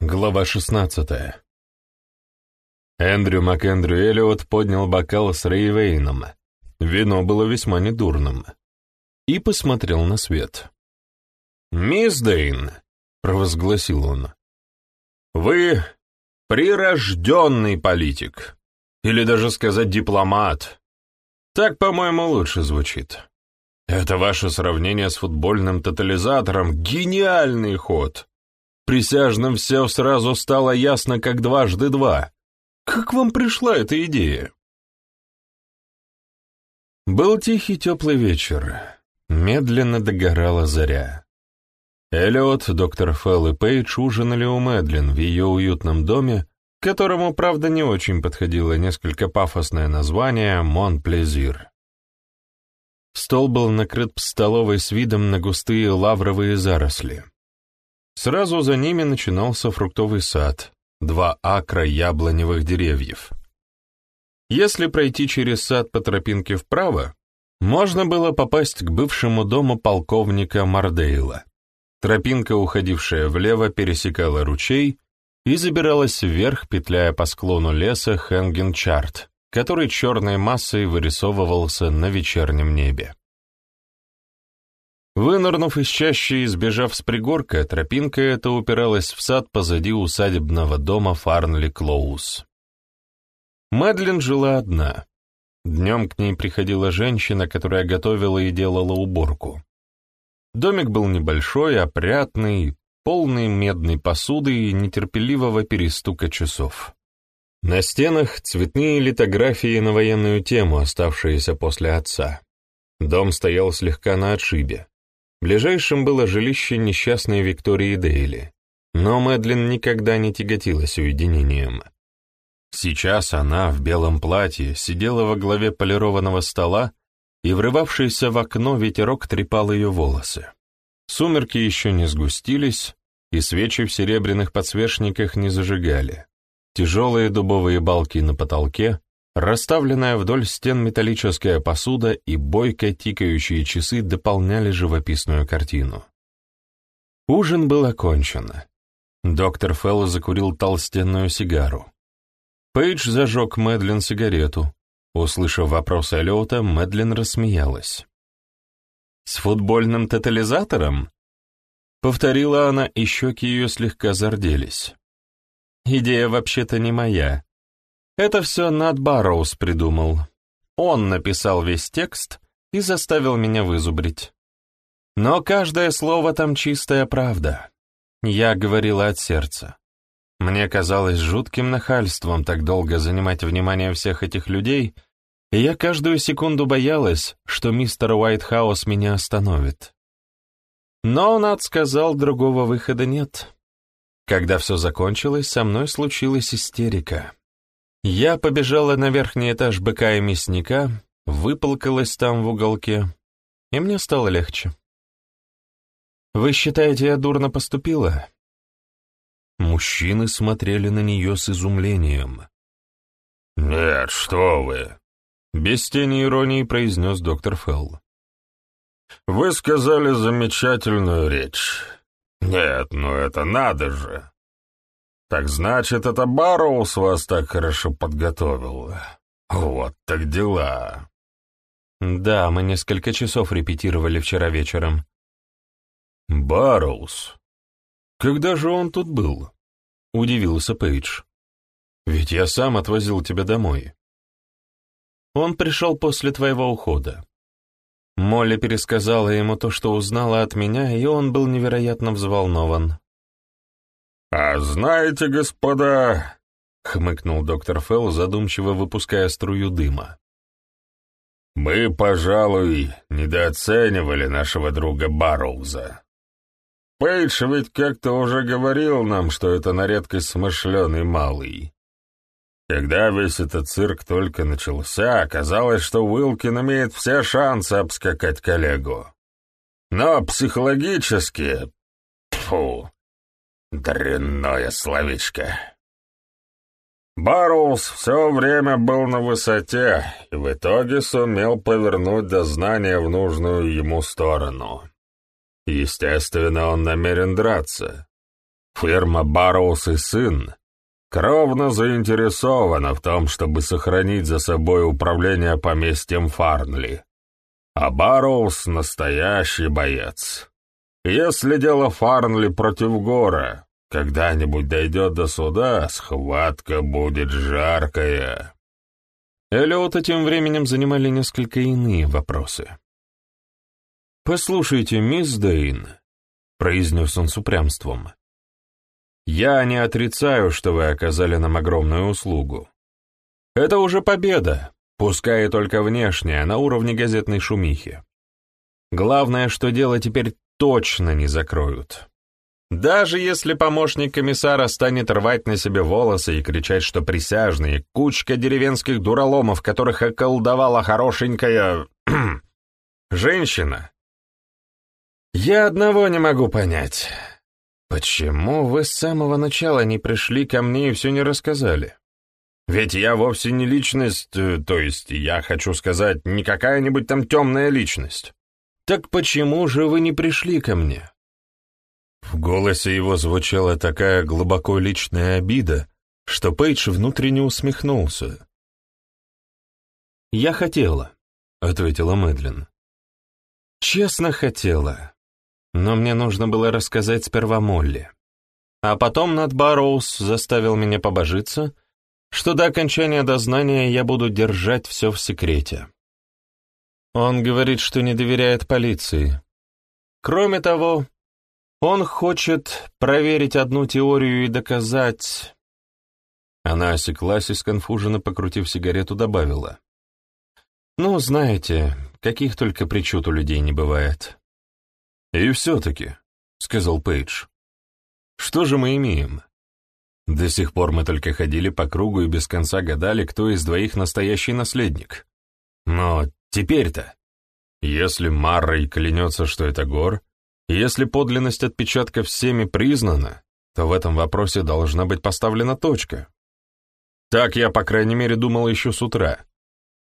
Глава 16 Эндрю МакЭндрю Эллиот поднял бокал с Рейвейном. Вино было весьма недурным. И посмотрел на свет. «Мисс Дейн», — провозгласил он, — «вы прирожденный политик, или даже сказать дипломат. Так, по-моему, лучше звучит. Это ваше сравнение с футбольным тотализатором — гениальный ход». Присяжным все сразу стало ясно, как дважды два. Как вам пришла эта идея? Был тихий теплый вечер. Медленно догорала заря. Эллиот, доктор Фелл и Пейдж ужинали у Мэдлин в ее уютном доме, которому, правда, не очень подходило несколько пафосное название «Мон-Плезир». Стол был накрыт в столовой с видом на густые лавровые заросли. Сразу за ними начинался фруктовый сад, два акра яблоневых деревьев. Если пройти через сад по тропинке вправо, можно было попасть к бывшему дому полковника Мардейла. Тропинка, уходившая влево, пересекала ручей и забиралась вверх, петляя по склону леса Хенгенчарт, который черной массой вырисовывался на вечернем небе. Вынырнув из чащи и сбежав с пригорка, тропинка эта упиралась в сад позади усадебного дома Фарнли Клоус. Мэдлин жила одна. Днем к ней приходила женщина, которая готовила и делала уборку. Домик был небольшой, опрятный, полный медной посуды и нетерпеливого перестука часов. На стенах цветные литографии на военную тему, оставшиеся после отца. Дом стоял слегка на отшибе. Ближайшим было жилище несчастной Виктории Дейли, но Мэдлин никогда не тяготилась уединением. Сейчас она в белом платье сидела во главе полированного стола, и врывавшийся в окно ветерок трепал ее волосы. Сумерки еще не сгустились, и свечи в серебряных подсвечниках не зажигали. Тяжелые дубовые балки на потолке Расставленная вдоль стен металлическая посуда и бойко тикающие часы дополняли живописную картину. Ужин был окончен. Доктор Фелло закурил толстенную сигару. Пейдж зажег Мэдлин сигарету. Услышав вопрос Эллиота, Мэдлин рассмеялась. «С футбольным тотализатором?» Повторила она, и щеки ее слегка зарделись. «Идея вообще-то не моя. Это все Над Барроуз придумал. Он написал весь текст и заставил меня вызубрить. Но каждое слово там чистая правда. Я говорила от сердца. Мне казалось жутким нахальством так долго занимать внимание всех этих людей, и я каждую секунду боялась, что мистер Уайтхаус меня остановит. Но Над сказал, другого выхода нет. Когда все закончилось, со мной случилась истерика. Я побежала на верхний этаж быка и мясника, выполкалась там в уголке, и мне стало легче. «Вы считаете, я дурно поступила?» Мужчины смотрели на нее с изумлением. «Нет, что вы!» — без тени иронии произнес доктор Фелл. «Вы сказали замечательную речь. Нет, ну это надо же! Так значит, это Барроуз вас так хорошо подготовил. Вот так дела. Да, мы несколько часов репетировали вчера вечером. Барроуз? Когда же он тут был? Удивился Пейдж. Ведь я сам отвозил тебя домой. Он пришел после твоего ухода. Молли пересказала ему то, что узнала от меня, и он был невероятно взволнован. «А знаете, господа...» — хмыкнул доктор Фелл, задумчиво выпуская струю дыма. «Мы, пожалуй, недооценивали нашего друга Барроуза. Пейдж ведь как-то уже говорил нам, что это на редкость смышленый малый. Когда весь этот цирк только начался, оказалось, что Уилкин имеет все шансы обскакать коллегу. Но психологически... Фу, Дрянное словечко. Барроуз все время был на высоте и в итоге сумел повернуть дознание в нужную ему сторону. Естественно, он намерен драться. Фирма «Барроуз и сын» кровно заинтересована в том, чтобы сохранить за собой управление поместьем Фарнли. А Барроуз — настоящий боец. Если дело Фарнли против Гора когда-нибудь дойдет до суда, схватка будет жаркая. Эллиота тем временем занимали несколько иные вопросы. «Послушайте, мисс Дейн», — произнес он с упрямством, — «я не отрицаю, что вы оказали нам огромную услугу. Это уже победа, пускай и только внешняя, на уровне газетной шумихи. Главное, что дело теперь точно не закроют. Даже если помощник комиссара станет рвать на себе волосы и кричать, что присяжные — кучка деревенских дураломов, которых околдовала хорошенькая... женщина. Я одного не могу понять. Почему вы с самого начала не пришли ко мне и все не рассказали? Ведь я вовсе не личность, э, то есть я хочу сказать, не какая-нибудь там темная личность. Так почему же вы не пришли ко мне? В голосе его звучала такая глубоко личная обида, что Пейдж внутренне усмехнулся. «Я хотела», — ответила Мэдлин. «Честно хотела, но мне нужно было рассказать сперва Молли. А потом Над Барроуз заставил меня побожиться, что до окончания дознания я буду держать все в секрете. Он говорит, что не доверяет полиции. Кроме того, он хочет проверить одну теорию и доказать...» Она осеклась и сконфуженно, покрутив сигарету, добавила. «Ну, знаете, каких только причуд у людей не бывает». «И все-таки», — сказал Пейдж, — «что же мы имеем?» До сих пор мы только ходили по кругу и без конца гадали, кто из двоих настоящий наследник. Но теперь-то, если Маррой клянется, что это Гор, если подлинность отпечатка всеми признана, то в этом вопросе должна быть поставлена точка. Так я, по крайней мере, думал еще с утра.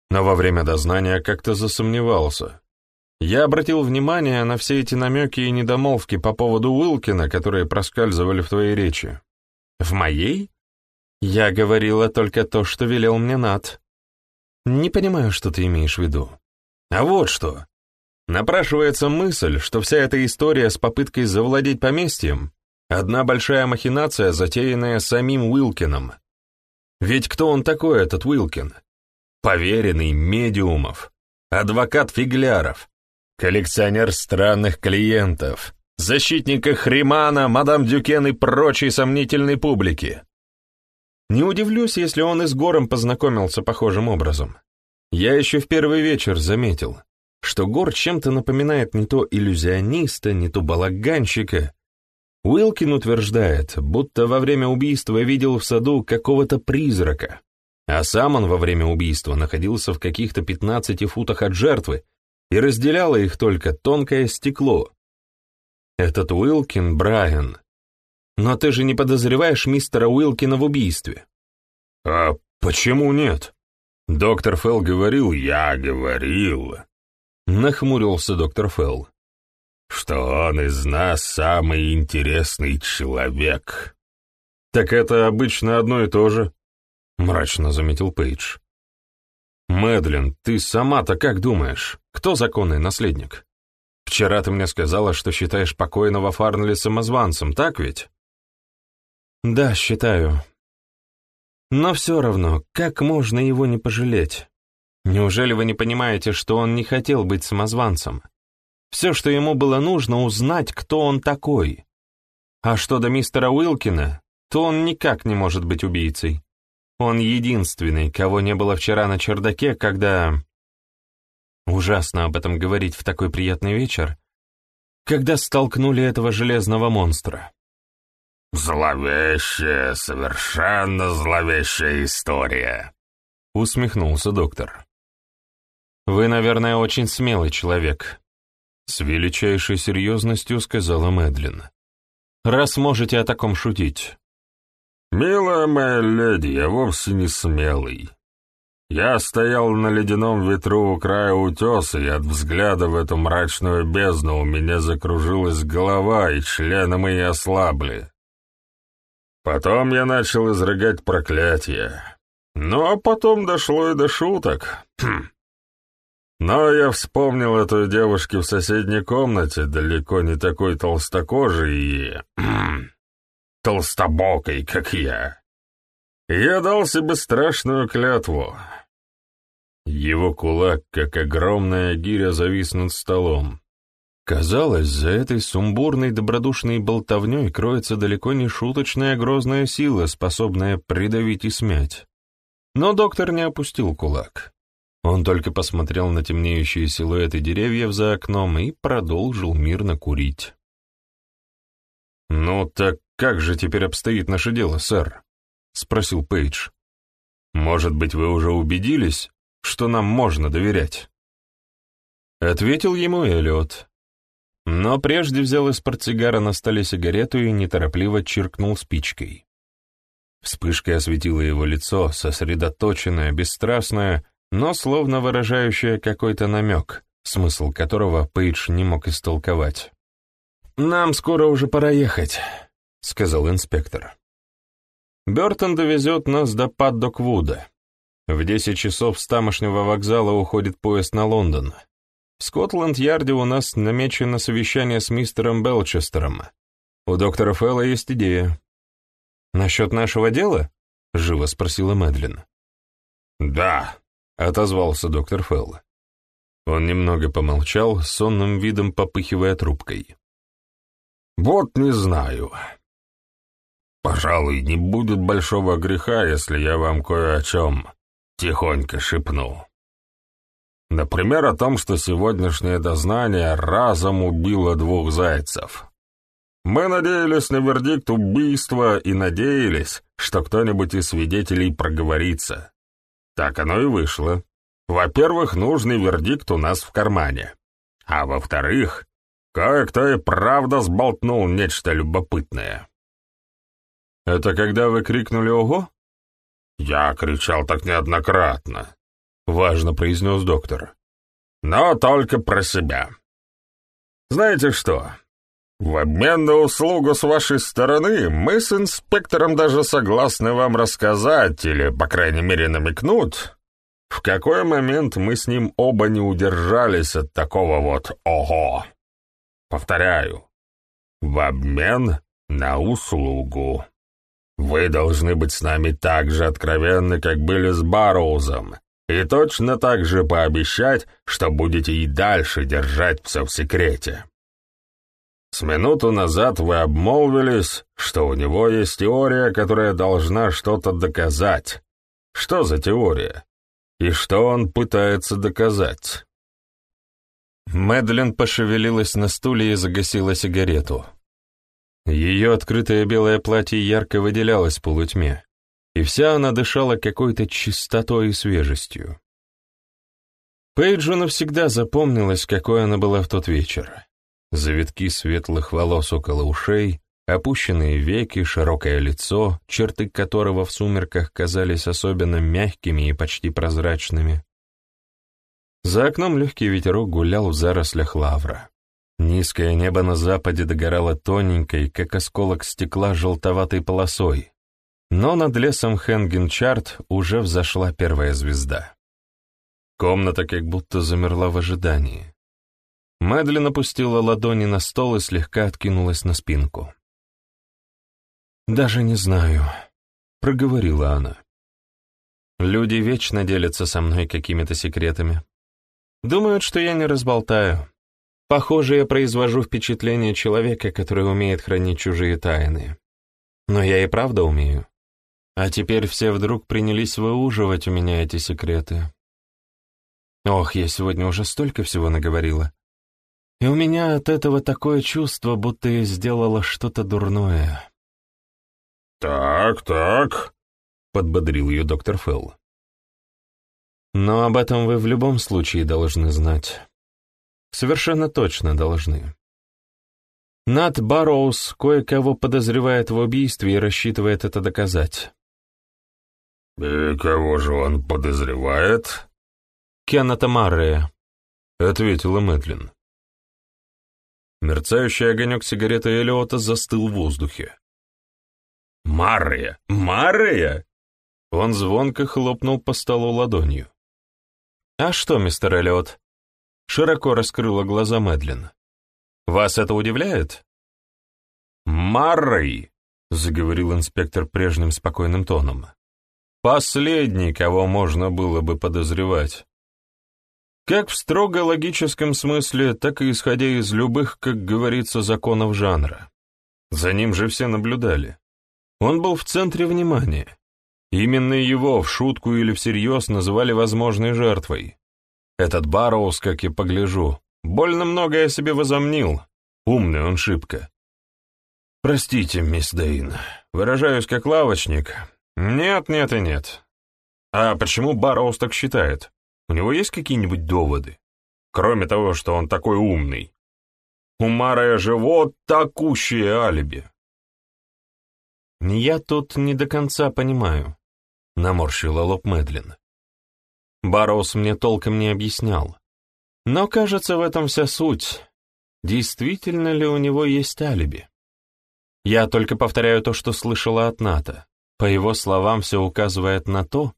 Но во время дознания как-то засомневался. Я обратил внимание на все эти намеки и недомолвки по поводу Уилкина, которые проскальзывали в твоей речи. В моей? Я говорила только то, что велел мне Над. Не понимаю, что ты имеешь в виду. А вот что. Напрашивается мысль, что вся эта история с попыткой завладеть поместьем — одна большая махинация, затеянная самим Уилкином. Ведь кто он такой, этот Уилкин? Поверенный медиумов, адвокат фигляров, коллекционер странных клиентов, защитник Хримана, мадам Дюкен и прочей сомнительной публики. Не удивлюсь, если он и с Гором познакомился похожим образом. Я еще в первый вечер заметил — что Гор чем-то напоминает не то иллюзиониста, не то балаганщика. Уилкин утверждает, будто во время убийства видел в саду какого-то призрака, а сам он во время убийства находился в каких-то 15 футах от жертвы, и разделяло их только тонкое стекло. Этот Уилкин — Брайан. Но ты же не подозреваешь мистера Уилкина в убийстве? А почему нет? Доктор Фелл говорил, я говорил. — нахмурился доктор Фелл. «Что он из нас самый интересный человек». «Так это обычно одно и то же», — мрачно заметил Пейдж. «Мэдлин, ты сама-то как думаешь, кто законный наследник? Вчера ты мне сказала, что считаешь покойного Фарнли самозванцем, так ведь?» «Да, считаю. Но все равно, как можно его не пожалеть?» Неужели вы не понимаете, что он не хотел быть самозванцем? Все, что ему было нужно, узнать, кто он такой. А что до мистера Уилкина, то он никак не может быть убийцей. Он единственный, кого не было вчера на чердаке, когда... Ужасно об этом говорить в такой приятный вечер, когда столкнули этого железного монстра. «Зловещая, совершенно зловещая история», — усмехнулся доктор. «Вы, наверное, очень смелый человек», — с величайшей серьезностью сказала Мэдлин. «Раз можете о таком шутить». «Милая моя леди, я вовсе не смелый. Я стоял на ледяном ветру у края утеса, и от взгляда в эту мрачную бездну у меня закружилась голова, и члены мои ослабли. Потом я начал изрыгать проклятие. Ну, а потом дошло и до шуток. Хм. Но я вспомнил о той девушке в соседней комнате, далеко не такой толстокожей и... Хм, толстобокой, как я. Я дал себе страшную клятву. Его кулак, как огромная гиря, завис над столом. Казалось, за этой сумбурной добродушной болтовней кроется далеко не шуточная грозная сила, способная придавить и смять. Но доктор не опустил кулак. Он только посмотрел на темнеющие силуэты деревьев за окном и продолжил мирно курить. «Ну так как же теперь обстоит наше дело, сэр?» — спросил Пейдж. «Может быть, вы уже убедились, что нам можно доверять?» Ответил ему Эллиот. Но прежде взял из портсигара на столе сигарету и неторопливо чиркнул спичкой. Вспышка осветила его лицо, сосредоточенное, бесстрастное, но словно выражающее какой-то намек, смысл которого Пейдж не мог истолковать. «Нам скоро уже пора ехать», — сказал инспектор. «Бертон довезет нас до Паддоквуда. В десять часов с тамошнего вокзала уходит поезд на Лондон. В Скотланд-Ярде у нас намечено совещание с мистером Белчестером. У доктора Фэлла есть идея. «Насчет нашего дела?» — живо спросила Мэдлин. «Да», — отозвался доктор Фэлл. Он немного помолчал, сонным видом попыхивая трубкой. «Вот не знаю. Пожалуй, не будет большого греха, если я вам кое о чем тихонько шепну». Например, о том, что сегодняшнее дознание разом убило двух зайцев. Мы надеялись на вердикт убийства и надеялись, что кто-нибудь из свидетелей проговорится. Так оно и вышло. Во-первых, нужный вердикт у нас в кармане. А во-вторых, кое-кто и правда сболтнул нечто любопытное. «Это когда вы крикнули «Ого»?» Я кричал так неоднократно. — важно произнес доктор. «Но только про себя. Знаете что? В обмен на услугу с вашей стороны мы с инспектором даже согласны вам рассказать, или, по крайней мере, намекнуть, в какой момент мы с ним оба не удержались от такого вот «ого». Повторяю, в обмен на услугу. Вы должны быть с нами так же откровенны, как были с Барроузом, и точно так же пообещать, что будете и дальше держать все в секрете. С минуту назад вы обмолвились, что у него есть теория, которая должна что-то доказать. Что за теория? И что он пытается доказать? Мэдлин пошевелилась на стуле и загасила сигарету. Ее открытое белое платье ярко выделялось в полутьме и вся она дышала какой-то чистотой и свежестью. Пейджу навсегда запомнилось, какой она была в тот вечер. Завитки светлых волос около ушей, опущенные веки, широкое лицо, черты которого в сумерках казались особенно мягкими и почти прозрачными. За окном легкий ветерок гулял в зарослях лавра. Низкое небо на западе догорало тоненькой, как осколок стекла, желтоватой полосой, но над лесом Хенгенчарт уже взошла первая звезда. Комната как будто замерла в ожидании. Мэдлин опустила ладони на стол и слегка откинулась на спинку. «Даже не знаю», — проговорила она. «Люди вечно делятся со мной какими-то секретами. Думают, что я не разболтаю. Похоже, я произвожу впечатление человека, который умеет хранить чужие тайны. Но я и правда умею. А теперь все вдруг принялись выуживать у меня эти секреты. Ох, я сегодня уже столько всего наговорила. И у меня от этого такое чувство, будто я сделала что-то дурное. «Так, так», — подбодрил ее доктор Фелл. «Но об этом вы в любом случае должны знать. Совершенно точно должны. Нат Барроуз кое-кого подозревает в убийстве и рассчитывает это доказать. «И кого же он подозревает?» «Кеннета Маррея», — ответила Мэтлин. Мерцающий огонек сигареты Элиота застыл в воздухе. «Мария! Мария!» Он звонко хлопнул по столу ладонью. «А что, мистер Эллиот?» Широко раскрыла глаза Мэдлин. «Вас это удивляет?» «Маррой!» — заговорил инспектор прежним спокойным тоном. «Последний, кого можно было бы подозревать. Как в строго логическом смысле, так и исходя из любых, как говорится, законов жанра. За ним же все наблюдали. Он был в центре внимания. Именно его в шутку или всерьез называли возможной жертвой. Этот Барроуз, как и погляжу, больно многое о себе возомнил. Умный он шибко. Простите, мисс Дейн, выражаюсь как лавочник. Нет, нет и нет. А почему Барроуз так считает? У него есть какие-нибудь доводы? Кроме того, что он такой умный. У Марая же вот такущее алиби. «Я тут не до конца понимаю», — наморщила лоб Мэдлин. Барроуз мне толком не объяснял. Но, кажется, в этом вся суть. Действительно ли у него есть алиби? Я только повторяю то, что слышала от Ната. По его словам, все указывает на то,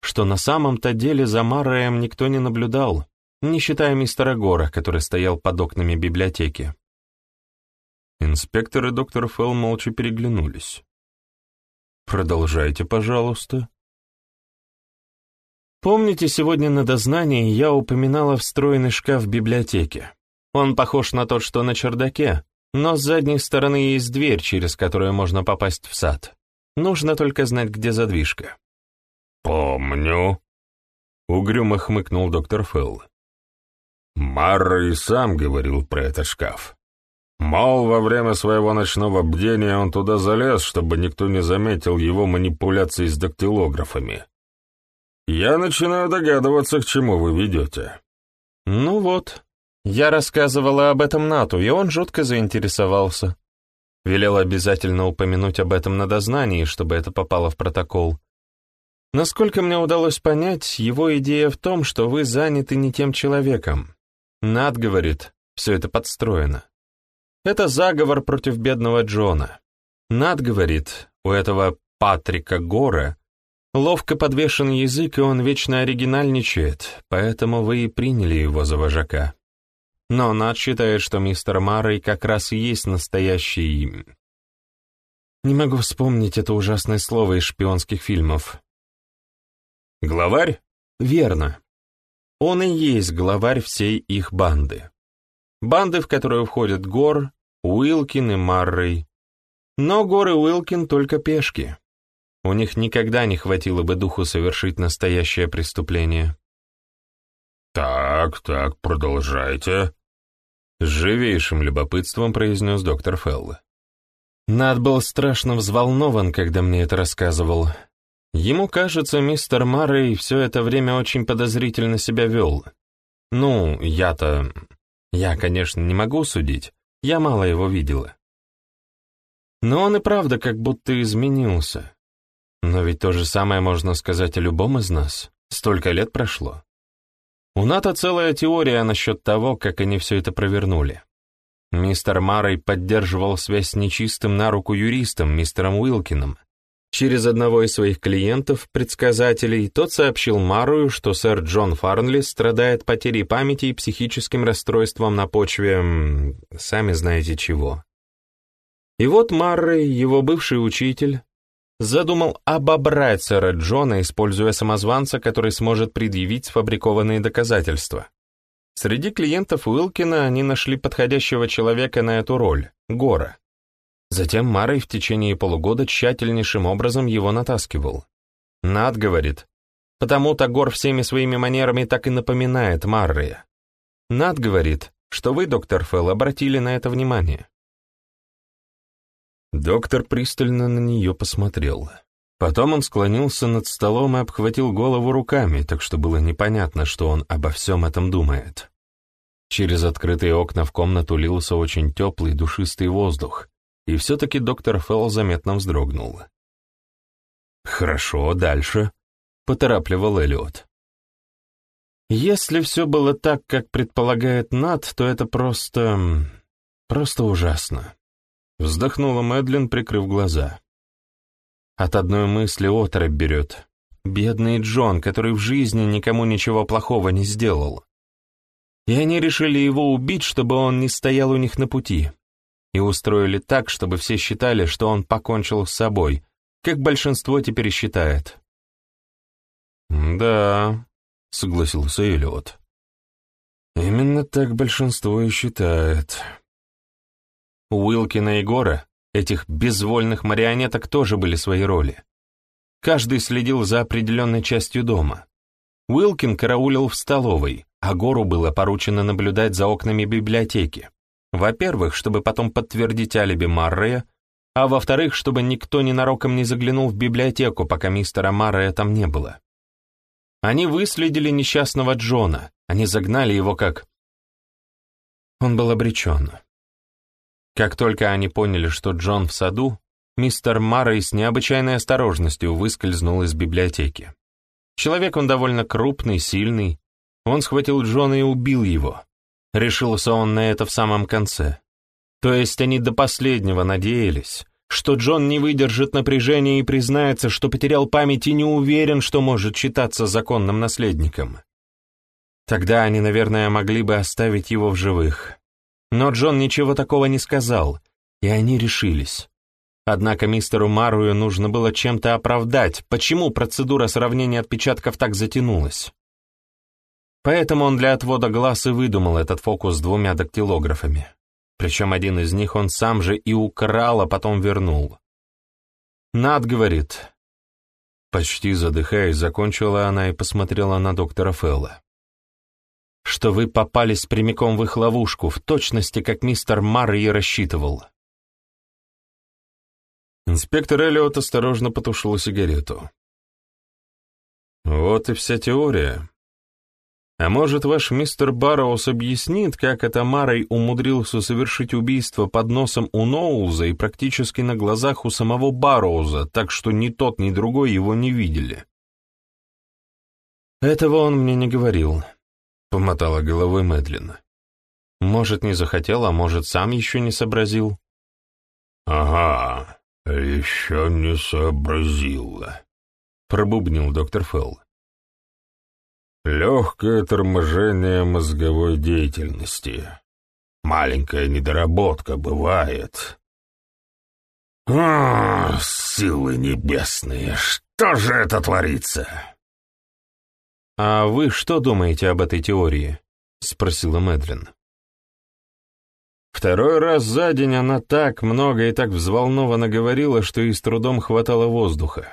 что на самом-то деле за Марраем никто не наблюдал, не считая мистера Гора, который стоял под окнами библиотеки. Инспектор и доктор Фелл молча переглянулись. «Продолжайте, пожалуйста». Помните, сегодня на дознании я упоминала встроенный шкаф в библиотеке? Он похож на тот, что на чердаке, но с задней стороны есть дверь, через которую можно попасть в сад. Нужно только знать, где задвижка. «Помню», — угрюмо хмыкнул доктор Фелл. Марра и сам говорил про этот шкаф. Мол, во время своего ночного бдения он туда залез, чтобы никто не заметил его манипуляций с дактилографами. Я начинаю догадываться, к чему вы ведете. Ну вот, я рассказывала об этом Нату, и он жутко заинтересовался. Велел обязательно упомянуть об этом на дознании, чтобы это попало в протокол. Насколько мне удалось понять, его идея в том, что вы заняты не тем человеком. Над говорит, все это подстроено. Это заговор против бедного Джона. Над говорит, у этого Патрика Гора ловко подвешен язык, и он вечно оригинальничает, поэтому вы и приняли его за вожака. Но Над считает, что мистер Маррей как раз и есть настоящий... Не могу вспомнить это ужасное слово из шпионских фильмов. Главарь? Верно. Он и есть главарь всей их банды. Банды, в которую входят Гор, Уилкин и Маррей. Но Гор и Уилкин только пешки. У них никогда не хватило бы духу совершить настоящее преступление. «Так, так, продолжайте», — с живейшим любопытством произнес доктор Фелл. Над был страшно взволнован, когда мне это рассказывал. Ему кажется, мистер Маррей все это время очень подозрительно себя вел. Ну, я-то... Я, конечно, не могу судить, я мало его видела. Но он и правда как будто изменился. Но ведь то же самое можно сказать о любом из нас. Столько лет прошло. У Ната целая теория насчет того, как они все это провернули. Мистер Маррей поддерживал связь с нечистым на руку юристом, мистером Уилкином, Через одного из своих клиентов, предсказателей, тот сообщил Марую, что сэр Джон Фарнли страдает потерей памяти и психическим расстройством на почве... сами знаете чего. И вот Маррой, его бывший учитель, задумал обобрать сэра Джона, используя самозванца, который сможет предъявить сфабрикованные доказательства. Среди клиентов Уилкина они нашли подходящего человека на эту роль — Гора. Затем Марой в течение полугода тщательнейшим образом его натаскивал. Над говорит, потому-то Гор всеми своими манерами так и напоминает Маррея. Над говорит, что вы, доктор Фелл, обратили на это внимание. Доктор пристально на нее посмотрел. Потом он склонился над столом и обхватил голову руками, так что было непонятно, что он обо всем этом думает. Через открытые окна в комнату лился очень теплый душистый воздух, и все-таки доктор Фелл заметно вздрогнул. «Хорошо, дальше», — поторапливал Эллиот. «Если все было так, как предполагает Нат, то это просто... просто ужасно», — вздохнула Мэдлин, прикрыв глаза. От одной мысли отрыв берет. Бедный Джон, который в жизни никому ничего плохого не сделал. И они решили его убить, чтобы он не стоял у них на пути. И устроили так, чтобы все считали, что он покончил с собой, как большинство теперь считает. «Да», — согласился Эллиот. «Именно так большинство и считает». У Уилкина и Гора, этих безвольных марионеток, тоже были свои роли. Каждый следил за определенной частью дома. Уилкин караулил в столовой, а Гору было поручено наблюдать за окнами библиотеки. Во-первых, чтобы потом подтвердить алиби Маррея, а во-вторых, чтобы никто ненароком не заглянул в библиотеку, пока мистера Маррея там не было. Они выследили несчастного Джона, они загнали его как... Он был обречен. Как только они поняли, что Джон в саду, мистер Маррей с необычайной осторожностью выскользнул из библиотеки. Человек он довольно крупный, сильный. Он схватил Джона и убил его. Решился он на это в самом конце. То есть они до последнего надеялись, что Джон не выдержит напряжения и признается, что потерял память и не уверен, что может считаться законным наследником. Тогда они, наверное, могли бы оставить его в живых. Но Джон ничего такого не сказал, и они решились. Однако мистеру Марую нужно было чем-то оправдать, почему процедура сравнения отпечатков так затянулась. Поэтому он для отвода глаз и выдумал этот фокус с двумя дактилографами. Причем один из них он сам же и украл, а потом вернул. «Над, — говорит». Почти задыхаясь, закончила она и посмотрела на доктора Фелла что вы попались прямиком в их ловушку, в точности, как мистер Марри рассчитывал. Инспектор Эллиот осторожно потушил сигарету. Вот и вся теория. А может, ваш мистер Барроуз объяснит, как это Марой умудрился совершить убийство под носом у Ноуза и практически на глазах у самого Барроуза, так что ни тот, ни другой его не видели? Этого он мне не говорил. — помотала головой медленно. «Может, не захотел, а может, сам еще не сообразил?» «Ага, еще не сообразил», — пробубнил доктор Фелл. «Легкое торможение мозговой деятельности. Маленькая недоработка бывает». «О, силы небесные, что же это творится?» «А вы что думаете об этой теории?» — спросила Мэдлин. Второй раз за день она так много и так взволнованно говорила, что и с трудом хватало воздуха.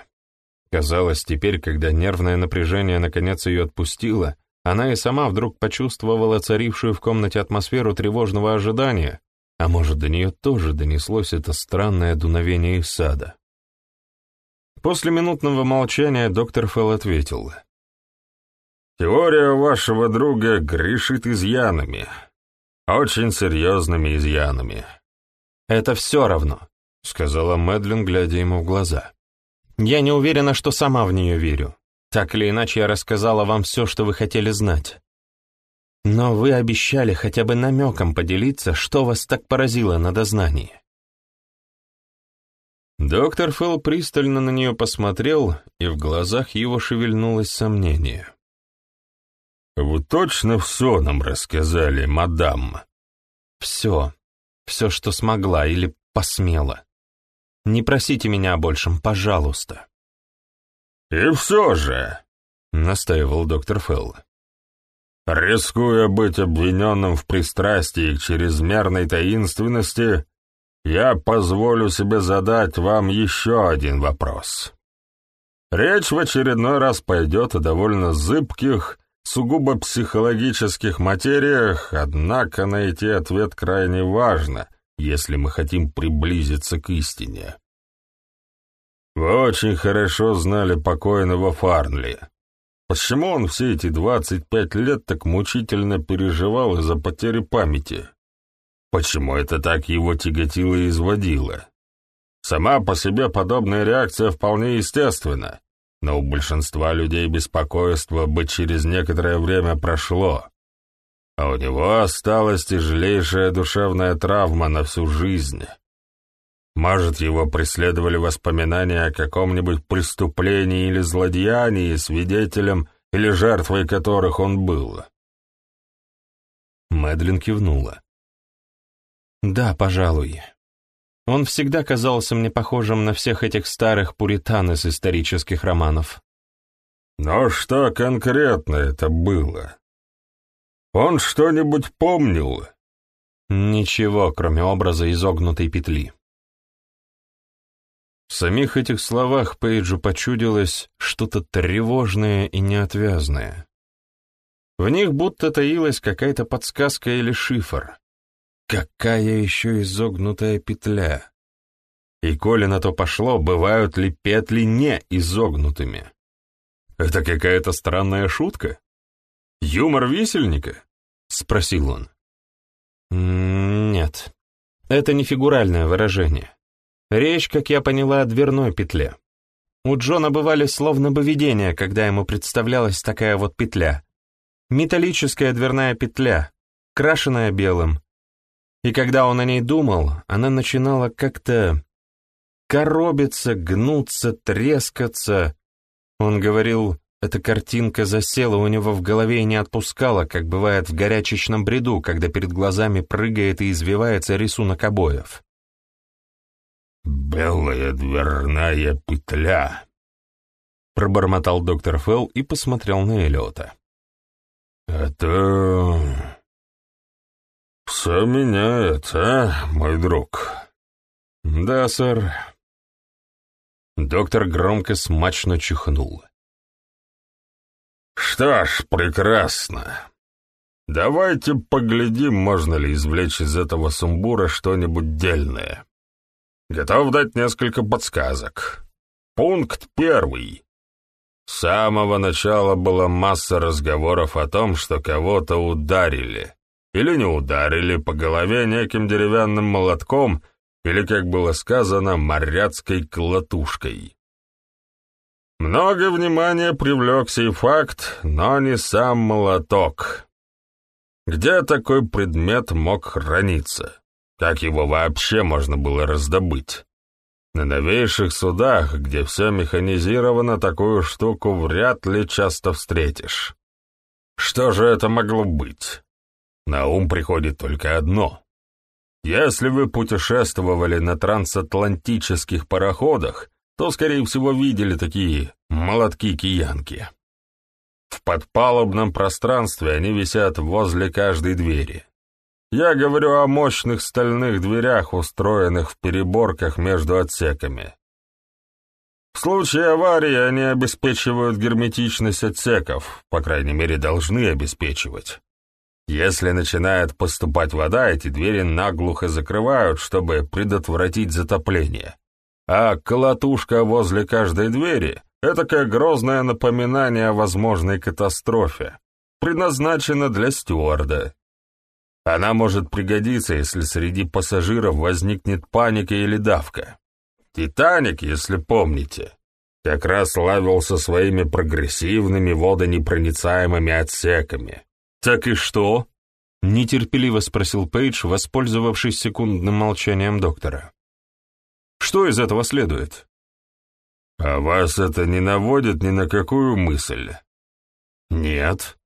Казалось, теперь, когда нервное напряжение наконец ее отпустило, она и сама вдруг почувствовала царившую в комнате атмосферу тревожного ожидания, а может, до нее тоже донеслось это странное дуновение из сада. После минутного молчания доктор Фелл ответил — Теория вашего друга грешит изъянами. Очень серьезными изъянами. Это все равно, сказала Мэдлин, глядя ему в глаза. Я не уверена, что сама в нее верю. Так или иначе, я рассказала вам все, что вы хотели знать. Но вы обещали хотя бы намеком поделиться, что вас так поразило на дознании. Доктор Фелл пристально на нее посмотрел, и в глазах его шевельнулось сомнение. «Вы точно все нам рассказали, мадам?» «Все. Все, что смогла или посмела. Не просите меня о большем, пожалуйста». «И все же», — настаивал доктор Фелл, «рискуя быть обвиненным в пристрастии к чрезмерной таинственности, я позволю себе задать вам еще один вопрос. Речь в очередной раз пойдет о довольно зыбких сугубо психологических материях, однако найти ответ крайне важно, если мы хотим приблизиться к истине. Вы очень хорошо знали покойного Фарнли. Почему он все эти 25 лет так мучительно переживал из-за потери памяти? Почему это так его тяготило и изводило? Сама по себе подобная реакция вполне естественна но у большинства людей беспокойство бы через некоторое время прошло, а у него осталась тяжелейшая душевная травма на всю жизнь. Может, его преследовали воспоминания о каком-нибудь преступлении или злодеянии, свидетелем или жертвой которых он был. Мэдлин кивнула. «Да, пожалуй. Он всегда казался мне похожим на всех этих старых пуритан из исторических романов». «Но что конкретно это было? Он что-нибудь помнил?» «Ничего, кроме образа изогнутой петли». В самих этих словах Пейджу почудилось что-то тревожное и неотвязное. В них будто таилась какая-то подсказка или шифр. Какая еще изогнутая петля? И коли на то пошло, бывают ли петли не изогнутыми? Это какая-то странная шутка? Юмор висельника? Спросил он. Нет, это не фигуральное выражение. Речь, как я поняла, о дверной петле. У Джона бывали словно бы видения, когда ему представлялась такая вот петля. Металлическая дверная петля, крашеная белым. И когда он о ней думал, она начинала как-то коробиться, гнуться, трескаться. Он говорил, эта картинка засела у него в голове и не отпускала, как бывает в горячечном бреду, когда перед глазами прыгает и извивается рисунок обоев. «Белая дверная петля», — пробормотал доктор Фелл и посмотрел на Эллиота. «Это... все меняет, а, мой друг?» «Да, сэр». Доктор громко смачно чихнул. «Что ж, прекрасно. Давайте поглядим, можно ли извлечь из этого сумбура что-нибудь дельное». Готов дать несколько подсказок. Пункт первый. С самого начала была масса разговоров о том, что кого-то ударили. Или не ударили по голове неким деревянным молотком, или, как было сказано, моряцкой клатушкой. Много внимания привлек сей факт, но не сам молоток. Где такой предмет мог храниться? Как его вообще можно было раздобыть? На новейших судах, где все механизировано, такую штуку вряд ли часто встретишь. Что же это могло быть? На ум приходит только одно. Если вы путешествовали на трансатлантических пароходах, то, скорее всего, видели такие молотки-киянки. В подпалубном пространстве они висят возле каждой двери. Я говорю о мощных стальных дверях, устроенных в переборках между отсеками. В случае аварии они обеспечивают герметичность отсеков, по крайней мере, должны обеспечивать. Если начинает поступать вода, эти двери наглухо закрывают, чтобы предотвратить затопление. А колотушка возле каждой двери — это как грозное напоминание о возможной катастрофе, предназначена для стюарда. Она может пригодиться, если среди пассажиров возникнет паника или давка. «Титаник», если помните, как раз славился своими прогрессивными водонепроницаемыми отсеками. «Так и что?» — нетерпеливо спросил Пейдж, воспользовавшись секундным молчанием доктора. «Что из этого следует?» «А вас это не наводит ни на какую мысль?» «Нет».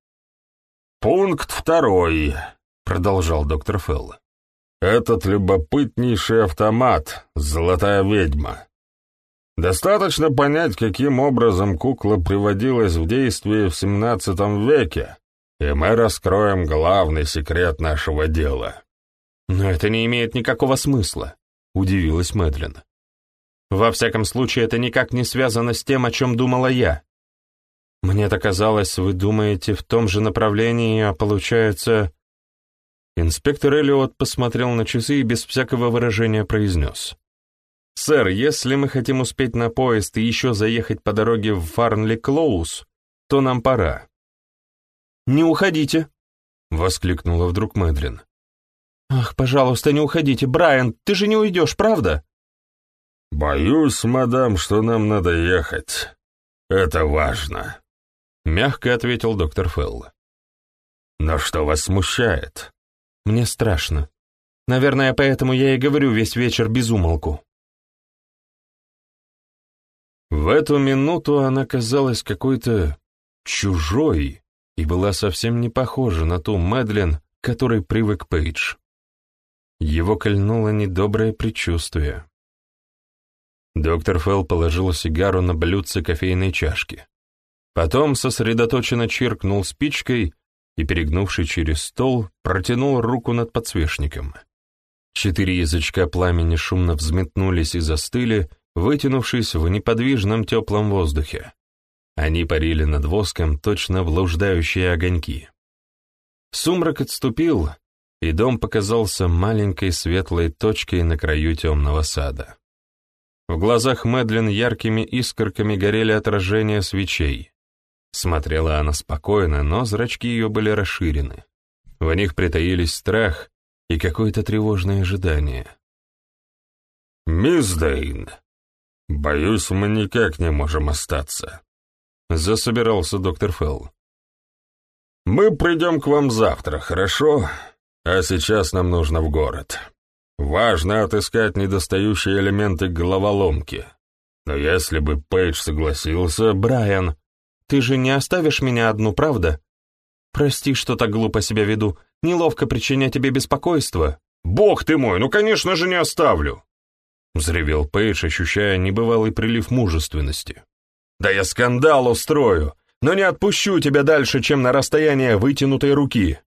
«Пункт второй», продолжал доктор Фелл. «Этот любопытнейший автомат — золотая ведьма. Достаточно понять, каким образом кукла приводилась в действие в XVII веке, и мы раскроем главный секрет нашего дела». «Но это не имеет никакого смысла», — удивилась Мэдлин. «Во всяком случае, это никак не связано с тем, о чем думала я. Мне-то казалось, вы думаете в том же направлении, а получается...» Инспектор Эллиот посмотрел на часы и без всякого выражения произнес. «Сэр, если мы хотим успеть на поезд и еще заехать по дороге в Фарнли-Клоус, то нам пора». «Не уходите!» — воскликнула вдруг Мэдрин. «Ах, пожалуйста, не уходите, Брайан, ты же не уйдешь, правда?» «Боюсь, мадам, что нам надо ехать. Это важно», — мягко ответил доктор Фелл. «Но что вас смущает?» Мне страшно. Наверное, поэтому я и говорю весь вечер без умолку. В эту минуту она казалась какой-то чужой и была совсем не похожа на ту Мэдлин, которой привык Пейдж. Его кольнуло недоброе предчувствие. Доктор Фелл положил сигару на блюдце кофейной чашки. Потом сосредоточенно чиркнул спичкой и, перегнувший через стол, протянул руку над подсвечником. Четыре язычка пламени шумно взметнулись и застыли, вытянувшись в неподвижном теплом воздухе. Они парили над воском, точно блуждающие огоньки. Сумрак отступил, и дом показался маленькой светлой точкой на краю темного сада. В глазах Мэдлин яркими искорками горели отражения свечей. Смотрела она спокойно, но зрачки ее были расширены. В них притаились страх и какое-то тревожное ожидание. «Мисс Дейн, боюсь, мы никак не можем остаться», — засобирался доктор Фелл. «Мы придем к вам завтра, хорошо? А сейчас нам нужно в город. Важно отыскать недостающие элементы головоломки. Но если бы Пейдж согласился... Брайан, ты же не оставишь меня одну, правда? Прости, что так глупо себя веду. Неловко причинять тебе беспокойство. Бог ты мой, ну, конечно же, не оставлю. Взревел Пейдж, ощущая небывалый прилив мужественности. Да я скандал устрою, но не отпущу тебя дальше, чем на расстояние вытянутой руки.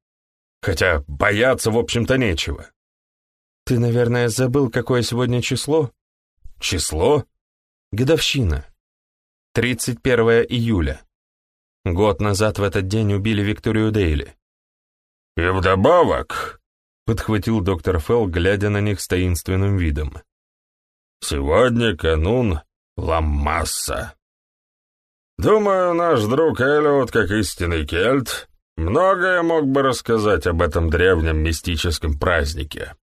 Хотя бояться, в общем-то, нечего. Ты, наверное, забыл, какое сегодня число? Число? Годовщина. 31 июля. Год назад в этот день убили Викторию Дейли. «И вдобавок», — подхватил доктор Фелл, глядя на них с таинственным видом, «сегодня канун Ламасса. Думаю, наш друг Эллиот, как истинный кельт, многое мог бы рассказать об этом древнем мистическом празднике.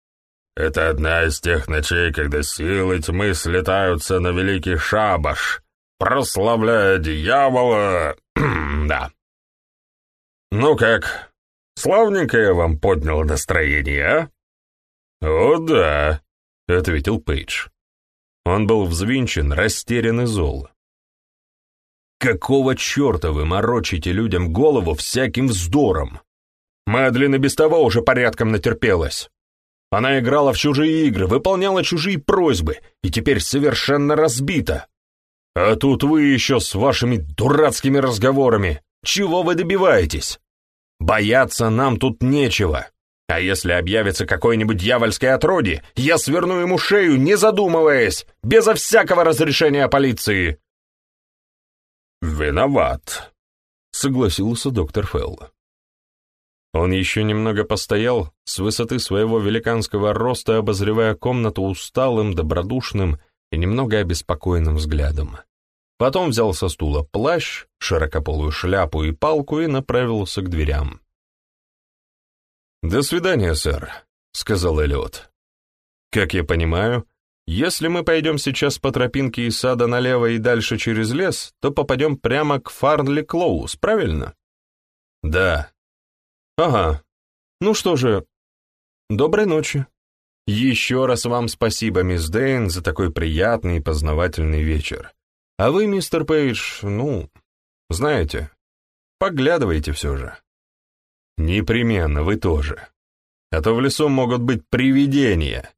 Это одна из тех ночей, когда силы тьмы слетаются на великий шабаш, прославляя дьявола да. Ну как, славненько я вам поднял настроение, а? О, да, ответил Пейдж. Он был взвинчен, растерян и зол. Какого черта вы морочите людям голову всяким вздором? Мэдлин и без того уже порядком натерпелась. Она играла в чужие игры, выполняла чужие просьбы и теперь совершенно разбита. А тут вы еще с вашими дурацкими разговорами. Чего вы добиваетесь? Бояться нам тут нечего. А если объявится какое-нибудь дьявольское отродье, я сверну ему шею, не задумываясь, безо всякого разрешения полиции. «Виноват», — согласился доктор Фелл. Он еще немного постоял, с высоты своего великанского роста обозревая комнату усталым, добродушным и немного обеспокоенным взглядом. Потом взял со стула плащ, широкополую шляпу и палку и направился к дверям. «До свидания, сэр», — сказал Эллиот. «Как я понимаю, если мы пойдем сейчас по тропинке из сада налево и дальше через лес, то попадем прямо к Фарнли Клоус, правильно?» «Да». «Ага. Ну что же, доброй ночи. Еще раз вам спасибо, мисс Дэйн, за такой приятный и познавательный вечер. А вы, мистер Пейдж, ну, знаете, поглядывайте все же. Непременно, вы тоже. А то в лесу могут быть привидения, —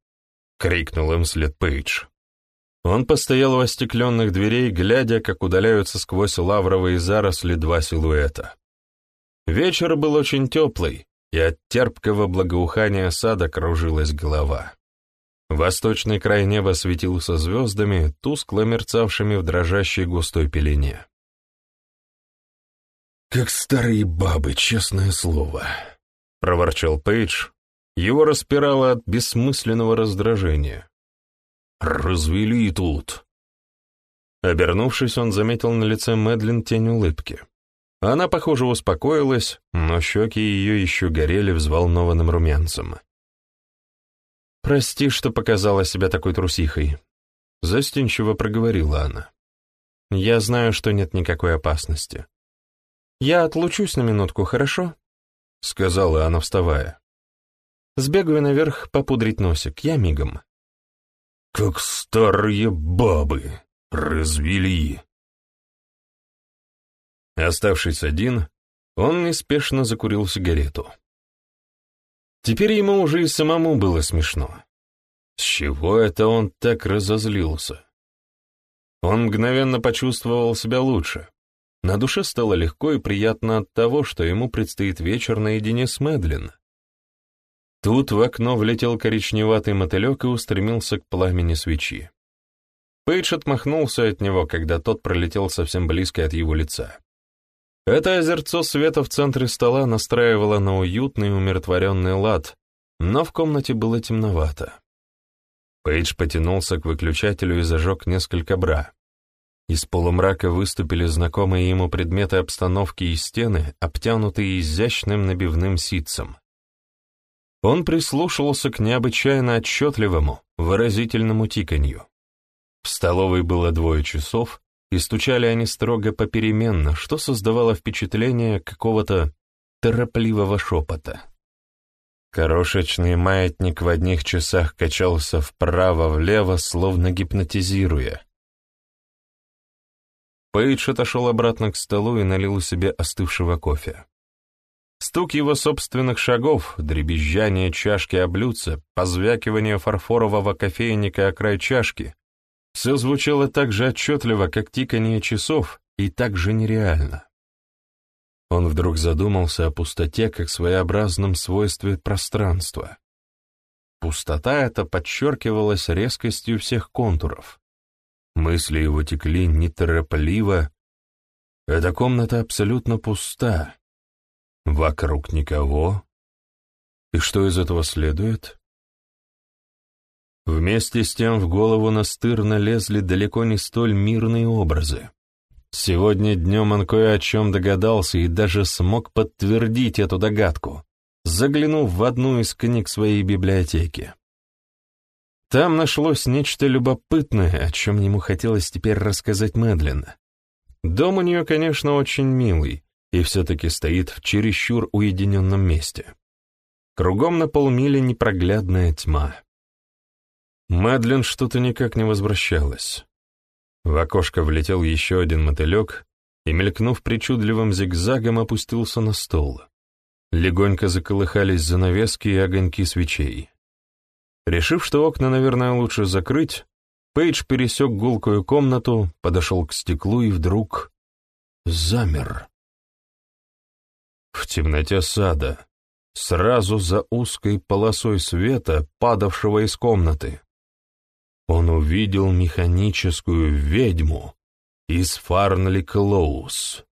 крикнул им след Пейдж. Он постоял у остекленных дверей, глядя, как удаляются сквозь лавровые заросли два силуэта. Вечер был очень теплый, и от терпкого благоухания сада кружилась голова. Восточный край неба светился звездами, тускло мерцавшими в дрожащей густой пелене. «Как старые бабы, честное слово», — проворчал Пейдж. Его распирало от бессмысленного раздражения. «Развели тут!» Обернувшись, он заметил на лице Мэдлин тень улыбки. Она, похоже, успокоилась, но щеки ее еще горели взволнованным румянцем. «Прости, что показала себя такой трусихой», — застенчиво проговорила она. «Я знаю, что нет никакой опасности. Я отлучусь на минутку, хорошо?» — сказала она, вставая. «Сбегаю наверх попудрить носик, я мигом». «Как старые бабы», развели. Оставшись один, он неспешно закурил сигарету. Теперь ему уже и самому было смешно. С чего это он так разозлился? Он мгновенно почувствовал себя лучше. На душе стало легко и приятно от того, что ему предстоит вечер наедине с Мэдлин. Тут в окно влетел коричневатый мотылек и устремился к пламени свечи. Пейдж отмахнулся от него, когда тот пролетел совсем близко от его лица. Это озерцо света в центре стола настраивало на уютный умиротворенный лад, но в комнате было темновато. Пейдж потянулся к выключателю и зажег несколько бра. Из полумрака выступили знакомые ему предметы обстановки и стены, обтянутые изящным набивным ситцем. Он прислушивался к необычайно отчетливому, выразительному тиканью. В столовой было двое часов, и стучали они строго попеременно, что создавало впечатление какого-то торопливого шепота. Крошечный маятник в одних часах качался вправо-влево, словно гипнотизируя. Пейдж отошел обратно к столу и налил себе остывшего кофе. Стук его собственных шагов, дребезжание чашки о блюдце, позвякивание фарфорового кофейника о край чашки все звучало так же отчетливо, как тиканье часов, и так же нереально. Он вдруг задумался о пустоте как своеобразном свойстве пространства. Пустота эта подчеркивалась резкостью всех контуров. Мысли его текли неторопливо. Эта комната абсолютно пуста. Вокруг никого. И что из этого следует? Вместе с тем в голову настырно лезли далеко не столь мирные образы. Сегодня днем он кое о чем догадался и даже смог подтвердить эту догадку, заглянув в одну из книг своей библиотеки. Там нашлось нечто любопытное, о чем ему хотелось теперь рассказать Мэдлин. Дом у нее, конечно, очень милый, и все-таки стоит в чересчур уединенном месте. Кругом на полмили непроглядная тьма. Мадлен что-то никак не возвращалась. В окошко влетел еще один мотылек и, мелькнув причудливым зигзагом, опустился на стол. Легонько заколыхались занавески и огоньки свечей. Решив, что окна, наверное, лучше закрыть, Пейдж пересек гулкую комнату, подошел к стеклу и вдруг замер. В темноте сада, сразу за узкой полосой света, падавшего из комнаты, он увидел механическую ведьму из Фарнли Клоус.